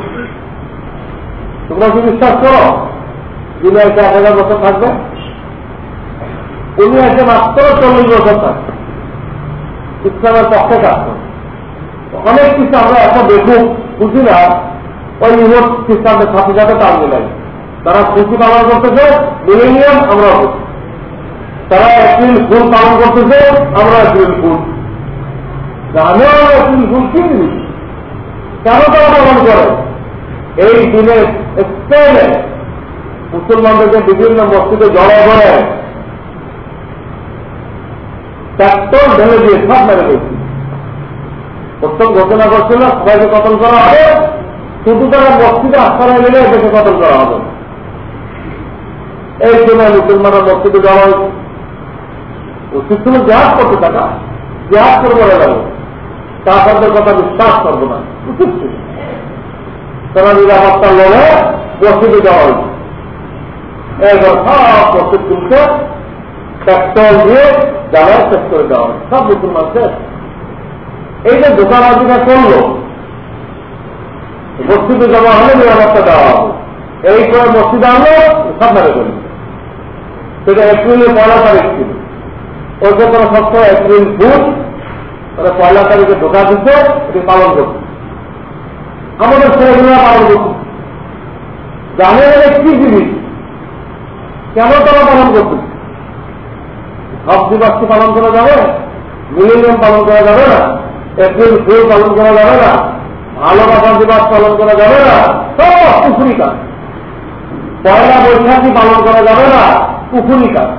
তোমরা কি বিশ্বাস করো? যিনি এসে এক হাজার বছর থাকবে? উনি এসে মাত্র চল্লিশ বছর থাকবে। ইসলামের পক্ষে কাজ করে অনেক কিছু আমরা এত দেখুক বুঝি না? ওই ইউরোপ খ্রিস্টানদের সাথে সাথে তাল মিলাই। তারা খুশি পালন করতেছে, মিলেনিয়াম আমরা তারা এপ্রিল ফুল পালন করতেছে, আমরা এপ্রিল ফুল আমিও এপ্রিল ফুল কিনি কেন তারা পালন করে? এই দিনে স্পেনে মুসলমানদেরকে বিভিন্ন মসজিদে জড়ো করে ট্রাক্টর ঢেলে দিয়ে সব মেরে দিয়েছি প্রথম ঘোষণা করছিল, সবাইকে কতল করা হবে, শুধু তারা মসজিদে আস্থানে গেলে এদেরকে কতল করা হবে। এই সময় মুসলমানরা মসজিদে যাওয়া উচিত। ছিল জাহাজ করতে থাকা জাহাজ করে বলে যাব কাফারদের কথা বিশ্বাস করব না, উচিত ছিল। তারা নিরাপত্তা লড়ে মসজিদে যাওয়া হয়েছে এবার সব মসজিদ তুলতে ট্রাক্টর দিয়ে জ্বালায় শেষ করে দেওয়া হয়। সব মুসলমান শেষ। এই যে দোকানাদিটা করল, মসজিদে জমা হলে নিরাপত্তা দেওয়া হবে। এই করে মসজিদে আনলো সেটা পয়লা তারিখ ছিল। ওই যে কোনো এপ্রিল ফুল তারা পয়লা তারিখে ঢোকা দিচ্ছে, এটি পালন করছে। আমাদের ছেলেগুলো পালন করছে। জানে কি জিনিস? কেন তারা পালন করছে? সব দিবসটি পালন করা যাবে মিলিনিয়াম পালন করা যাবে না। এপ্রিল ফুল পালন করা যাবে না। ভালোবাসা দিবস পালন করা যাবে না। সব পুকুরি কাজ পয়লা বৈশাখী পালন করা যাবে না। পুকুরি কাজ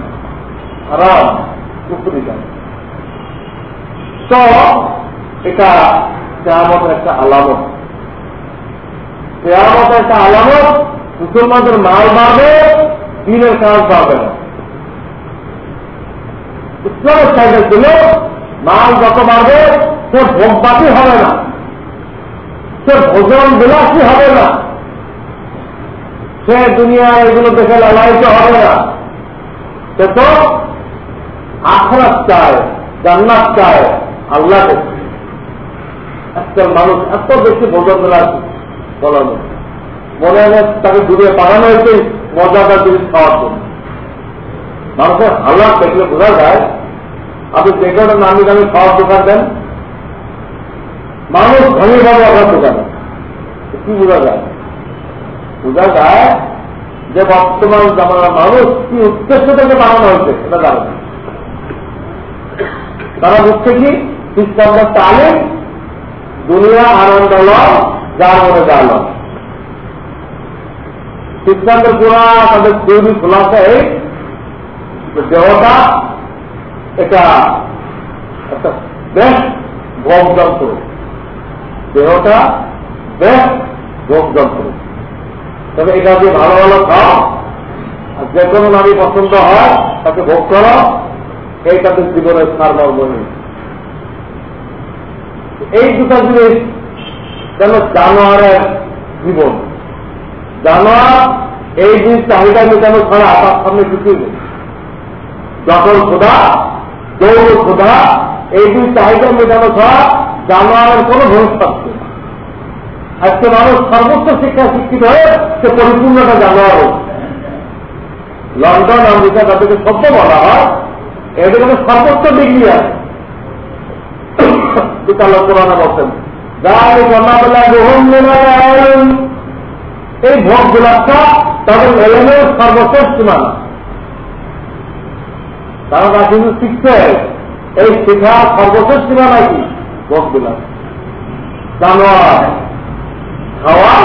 আরাম পুকুরি কাজ তো, এটা কেয়ামতের একটা আলামত। কেয়ামতের একটা আলামত মুসলমানদের মাল বাড়বে দিনের কাজ বাড়বে না। সাইডের ছিল মাল যত বাড়বে সে ভোগবাতি হবে না। সে ভোজন বিলাসী হবে না। সে দুনিয়া এগুলো দেখে লালায়িত হবে না। সে তো আখরাত চায়, জান্নাত চায়, আল্লাহ আজকাল মানুষ এত বেশি ভোজন বিলাসী বলার মনে হয় তাকে দূরে পাঠানো হয়েছে, মজাদার জিনিস খাওয়ার জন্য। মানুষের হালাত দেখলে বোঝা যায়, আপনি যে কোনো নামি দামি খাওয়ার দোকান দেন। মানুষ ধনী ভাবে আপনার দোকানে কি বোঝা যায়? বোঝা যায় যে বর্তমান জামানার মানুষ কি উদ্দেশ্য থেকে বানানো হয়েছে এটা জানে তারা বুঝছে কি? খ্রিস্টানদের তালিম দুনিয়া আনন্দ যার মনে যা লয়। পুরা তাদের তৈরি খোলাসা দেহটা এটা একটা বেশ ভোগ যন্ত্র দেহটা বেশ ভোগ যন্ত্র তবে এটা দিয়ে ভালো ভালো খাও, আর যে কোনো নারী পছন্দ হয়, তাকে ভোগ করো এই তাদের জীবনের সারমর্ম নেই। এই দুটা জিনিস যেন জানোয়ারের জীবন। জানোয়ার এই জিনিস চাহিদা মেটানো ছাড়া, তার সামনে কিছুই নেই। যখন খোদা দৌড় খোদা, এই দুই চাহিদা মেটানো ছাড়া জানোয়ারের কোনো ভবিষ্যৎ থাকছে আজকে মানুষ সর্বোচ্চ শিক্ষা শিক্ষিত হয়ে সে পরিপূর্ণতা জানোয়ার লন্ডন, আমেরিকা তাদেরকে সভ্য বলা হয়, এদের মধ্যে সর্বোচ্চ ডিগ্রি আছে। কোরআনে বলছেন এই ভোগ বিলাসটা তাদের এলেমের সর্বশেষ সীমানা তারা না কিন্তু শিখছে এই শেখার সর্বশেষ সীমানা কি ভোগ বিলাস জানোয়ার, খাওয়া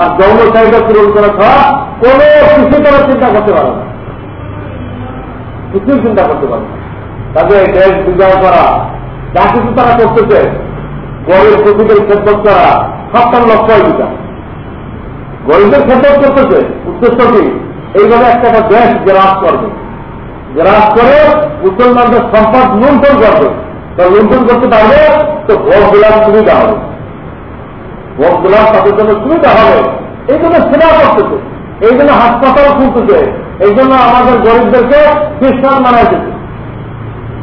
আর যৌন চাহিদা পূরণ করে খাওয়া কোনো কিছু তারা চিন্তা করতে পারে না। কিছুই চিন্তা করতে পারে না। তাদের দেশ বিজয় করা, যা কিছু তারা করতেছে, গরিব পশুদের খেদমত করা সপ্তাহ লক্ষ্য দিতা গরিবের খেদমত করতেছে, উদ্দেশ্য কি? এইভাবে একটা দেশ গ্রাস করবে। গ্রাস করে মুসলমানদের সম্পদ লুণ্ঠন করবে। তো লুণ্ঠন করতে পারবে তো ভোট গোলাপ সুবিধা হবে। ভোট গোলাপ তাদের জন্য সুবিধা হবে। এই জন্য সেবা করতেছে। এই জন্য হাসপাতাল খুলতেছে। এই জন্য আমাদের গরিবদেরকে খ্রিস্টান মানাইতেছে।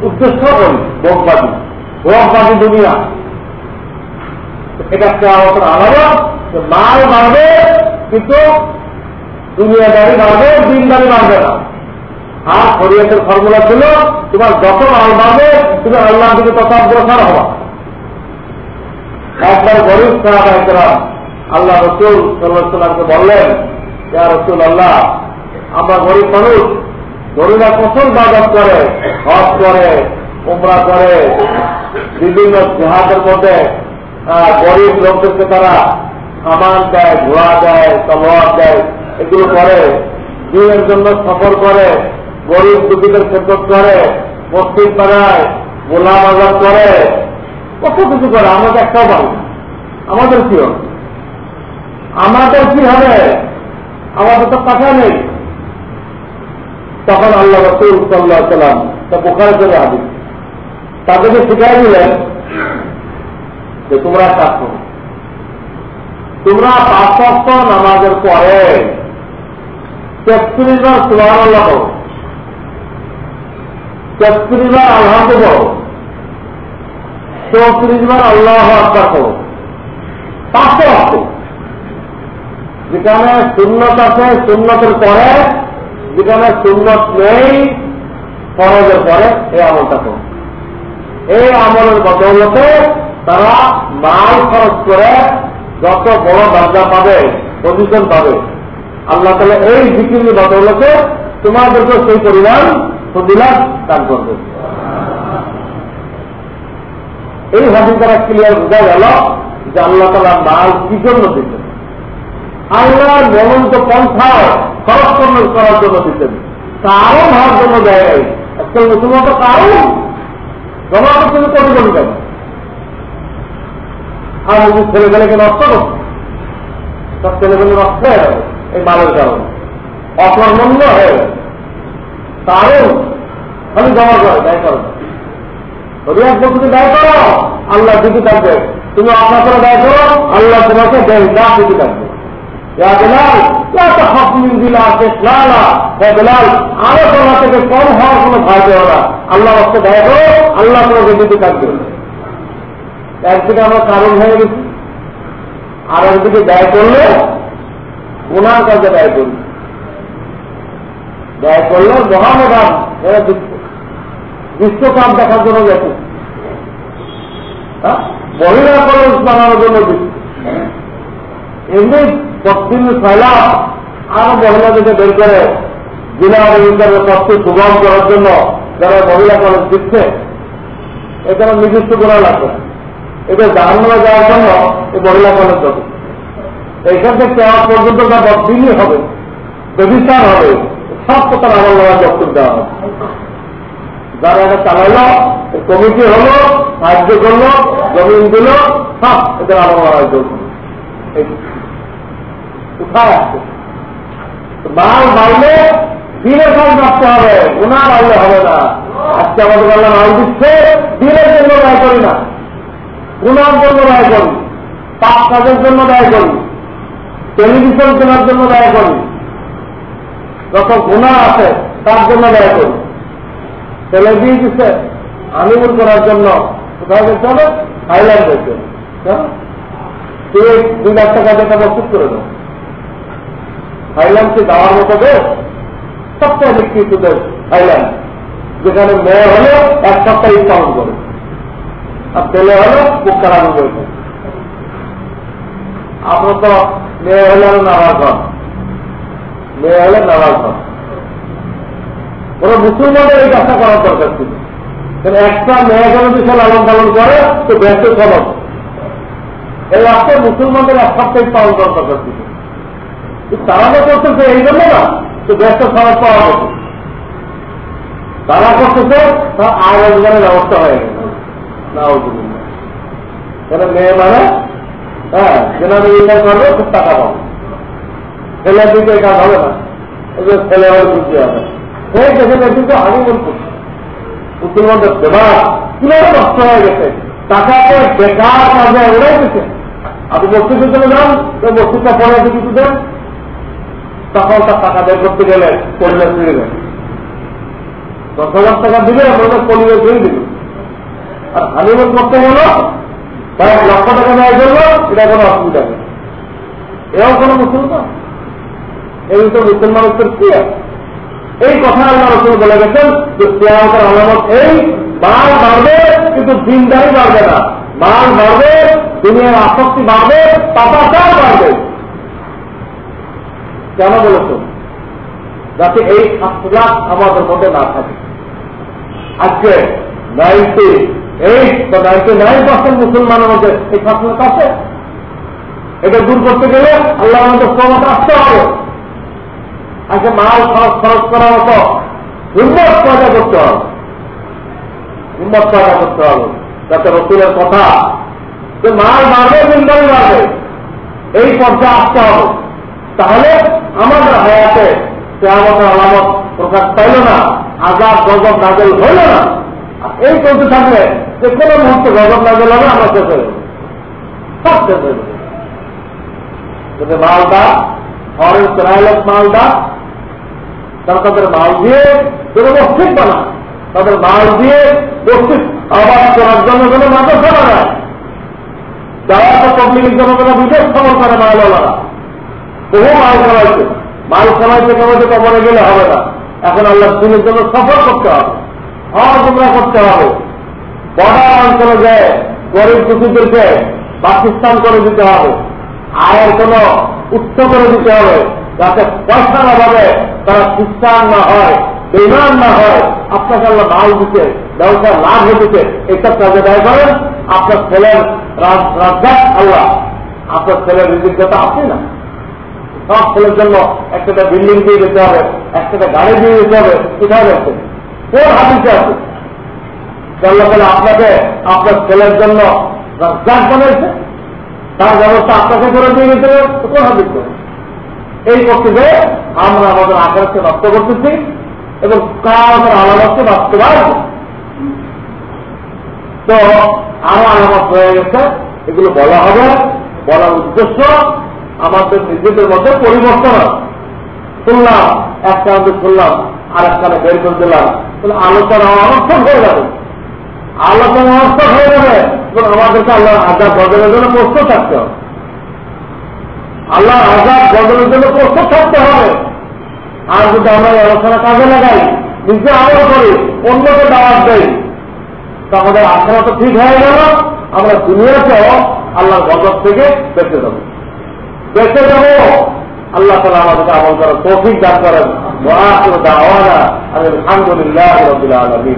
উদ্দেশ্য করি ভোগবাদী ভোগবাদী দুনিয়া। এটা কেমন আলাদা। মাল মারবে কিন্তু দুনিয়াদারি মারবে দিনদারি মারবে না। আর শরীয়তের ফর্মুলা ছিল, তোমার যত মাল মারবে তুমি আল্লাহ দিকে তত অগ্রসর হওয়া একবার গরিব সাহাবাহিকরা আল্লাহ রসুল সাল্লাহামকে বললেন, ইয়া রসুল আল্লাহ আমরা গরিব মানুষ গরিবা প্রচুর বাজার করে, হজ করে, উমরা করে, বিভিন্ন জেহাদের মধ্যে গরিব লোকদেরকে তারা সামান দেয়, ঘোড়া দেয়, তলোয়ার দেয়, এগুলো করে, দিনের জন্য সফর করে গরিব দুঃখীদের ক্ষেত্র করে, মসজিদ বানায় গোলাম আজাদ করে, কত কিছু করে, আমাদের একটাও পারি আমাদের কি হবে? আমাদের কি হবে? আমাদের তো টাকা নেই। তখন আল্লাহ রসুল সাল্লাহ সাল্লাম তা বোখারে চলে আদি তাদেরকে শিখাই দিলেন যে তোমরা কাজ করো। তোমরা পাঁচ নামাজের পরে তেত্রিশ বার সুবাহ তেত্রিশ বার আল্লাহ করো চৌত্রিশ বার আল্লাহ আত্মা করো পাঁচশো অর্থ যেখানে শূন্যত আছে শূন্যতের পরে, যেখানে শূন্যত নেই, ফরজের পরে এই আমলটা করো। এই আমলের বদৌলতে তারা মাল খরচ করে যত বড় দরজা পাবে পজিশন পাবে, আল্লাহ তাহলে এই বিক্রির বদৌলতে তোমাদেরকে সেই পরিমাণ ফদিলাত দান করবে। এই হাদিস দ্বারা ক্লিয়ার বোঝা গেল যে আল্লাহ তালা মাল কি জন্য দিতেন? আল্লাহ মনন্ত পন্থাও খরচ করার জন্য দিতেন। কারণ হওয়ার জন্য দেয় আজকাল মুসলমান তো কারণ জমা করতে কত কেন আর যদি ছেলেপেলেকে নষ্ট করছে সব ছেলেপেলে নষ্ট হয়ে এই মালের কারণে। অকর্মণ্য হয়ে গেছে কারণ খালি জমা করে। ব্যয় করো রিয়াজ পদ্ধতি ব্যয় করো, আল্লাহ দিকে থাকবে। তুমি আপনার করে ব্যয় করো, আল্লাহ তোমাকে দেয় যা দিকে থাকবে। আরও তোমার থেকে কম হওয়ার কোনো ভয় দেওয়া না। আল্লাহ রক্ত ব্যয় করো, আল্লাহ তোমাকে দিতে থাকবে। একদিকে আমরা কারণ হয়ে গেছি আর একদিকে ব্যয় করলে গুণার কাজে ব্যয় করি ব্যয় করলে মহামেধান এরা বিশ্বকাপ দেখার জন্য গেছে। মহিলা কলেজ বানানোর জন্য এমনি পশ্চিম ফেলা আরও মহিলাদেরকে বের করে জেলা ইন্টারের পক্ষে সুগম করার জন্য যারা মহিলা কলেজ দিচ্ছে, এখানে নিজস্ব করা লাগবে এটা জাহান্নামে যাওয়ার জন্য এই মহিলা কলেজ যাবে। এখান থেকে পর্যন্ত যা বদিনই হবে প্রতিষ্ঠান হবে। সব কথা আমার লড়া দপ্তর দেওয়া হবে। যারা এটা চালাইল কমিটি হলো, সাহায্য করল, জমিন দিল, সব এদের আমার লড়াই জন্য কোথায় আছে? মাল মারলে হবে গুণা মারলে হবে না। আজকে আমাদের আল্লাহ মাল দিচ্ছে দিনের জন্য ব্যয় করি না। গুণার জন্য ব্যয় করি, পাপ কাজের জন্য ব্যয় করি টেলিভিশন কেনার জন্য ব্যয় করি। যত গুণা আছে, তার জন্য ব্যয় করি। ছেলে দিয়ে দিচ্ছে আনিমুল করার জন্য কোথায় গেছে হবে? থাইল্যান্ড গেছে দুই লাখ টাকা টাকা বসুত করে দেবো থাইল্যান্ডকে যাওয়ার মতো দেশ? সবচেয়ে বিকৃত দেশ থাইল্যান্ড, যেখানে মেয়ে হলে এক সপ্তাহ পালন করে। আর ছেলে হলে পোকারানো করেছে আপনার তো মেয়ে হলে নামাজ হন। মেয়ে হলে নামাজ হন কোন মুসলমানের এই কাজটা করার দরকার ছিল। একটা মেয়ে যদি লালন পালন করে, তো ব্যস্ত খবর এই রাস্তে মুসলমানদের এক সপ্তাহ পালন করার দরকার ছিল। তারা তো করতেছে এই জন্য না, তো ব্যস্ত খরচ পাওয়া গেছে। তারা করতেছে তার আয় রোজগারের ব্যবস্থা হয়ে গেছে। না মেয়ে মানে? হ্যাঁ যেন ইনকাম করবে খুব টাকা পাবে। ছেলের দিকে কাজ হবে না। ওদের ছেলে হয়ে হবে। সেই দেখে কিন্তু হানিমুন করছে মুসলমানদের দেবার কীভাবে নষ্ট হয়ে গেছে। টাকাকে বেকার কাজে উড়াই দিচ্ছে আপনি মসজিদে চলে যান ওই মসজিদটা পরে কিছু দেন তখন তার টাকা বের করতে গেলে পরিবেশ ফিরে দেন দশ হাজার টাকা দিলে আপনাদের পরিবেশ ফিরে দিবে। আর হানিমুন করতে গেল কয়েক লক্ষ টাকা দেওয়ার জন্য এটা কোনো অসুবিধা নেই। এরাও কোনো মুসলমান। এই তো মুসলমানের কি? আছে এই কথা আল্লাহ রসুল বলে গেছেন যে কেয়ামতের আলামত এই, মাল বাড়বে কিন্তু দিনদারি বাড়বে না। মাল বাড়বে, দুনিয়ার আসক্তি বাড়বে, পাপাচার বাড়বে। কেন বলেছ? যাতে এই লাখ আমাদের মধ্যে না থাকে। আজকে নাইনটি এইট বা নাইনটি নাইন পার্সেন্ট মুসলমানের মধ্যে এই খাসলাত আছে। এটা দূর করতে গেলে আল্লাহ আমাদের ক্ষমতা আসতে হবে। আজকে মাল খরচ খরচ করার মতো হিম্মত পয়দা করতে হবে। হিম্মত পয়দা করতে হবে। যাতে রসুলের কথা যে মাল বাড়বে জিন্দারি বাড়বে, এই পর্যায়ে আসতে হবে। তাহলে আমাদের হায়াতে সে আমাদের আলামত প্রকাশ পাইল না, আজাদ গজব নাজল হইল না। এই চলতে থাকলে যে কোনো মুহূর্তে গজব নাজল হবে, আমরা শেষ হয়ে সব শেষ হয়ে যাবে। মালদা ফরেন মালদা তারা তাদের মাল দিয়ে কোনো মসজিদ বানায়। তাদের মাল দিয়ে মসজিদ আবাদ করার জন্য কোনো মাদ্রাসা বানায়। যারা তো পাবলিকের জন্য কোনো বিদেশ খবর করে মালওয়ালারা বহু মাল খাওয়াইছে মাল খাওয়াইতে খাওয়াইতে কবরে গেলে হবে না। এখন আল্লাহ দিনের জন্য সফর করতে হবে। হওয়া তোমরা করতে হবে। বর্ডার অঞ্চলে যায়, গরিব দুঃখীদেরকে পাকিস্তান করে দিতে হবে। আয়ের কোন উচ্চ করে দিতে হবে। যাতে পয়সার অভাবে তারা খ্রিস্টান না হয় বেমান না হয়, আপনাকে আল্লাহ মাল দিতে, ব্যবসার লাভ হতেছে এইসব কাজে ব্যয় করেন। আপনার ছেলের রাজ্জাক আল্লাহ। আপনার ছেলের রিজিকতা আপনি না? সব ছেলের জন্য একটা বিল্ডিং দিয়ে যেতে হবে একটা গাড়ি দিয়ে যেতে হবে, কোথায় যাচ্ছে? কোন হাতিতে আছে? আল্লাহ তাহলে আপনাকে, আপনার ছেলের জন্য রাজ্জাক বানাইছে তার ব্যবস্থা আপনাকে করে দিয়ে দিতে হবে, কোন হাতির এই করতে আমরা আমাদের আকারকে নষ্ট করতেছি এবং কামের আলামতকে বাস্তবায়ন তো আরও আলামত হয়ে গেছে, এগুলো বলা হবে, বলার উদ্দেশ্য আমাদের নিজেদের মধ্যে পরিবর্তন শুনলাম এক কারণে শুনলাম আর এক কারণে বের করে দিলাম আলোচনা অনর্থক হয়ে যাবে। আলোচনা অনর্থক হয়ে যাবে আমাদেরকে আল্লাহ আজাদ বদলের জন্য প্রস্তুত থাকতে হবে। আল্লাহ আজাদ বদলের জন্য প্রস্তুত থাকতে হবে। আর যদি আমরা আলোচনা কাজে লাগাই, নিজে আমল করি, অন্যকে দাওয়াত দেই, তো আমাদের আশা তো ঠিক হয়ে গেল। আমরা দুনিয়াতেও আল্লাহর গজব থেকে বেঁচে যাব। বেঁচে যাব। আল্লাহ তালা আমাদেরকে আমল করার তৌফিক দান করেন। দাওয়ানা আলহামদুলিল্লাহ রবিল আলমী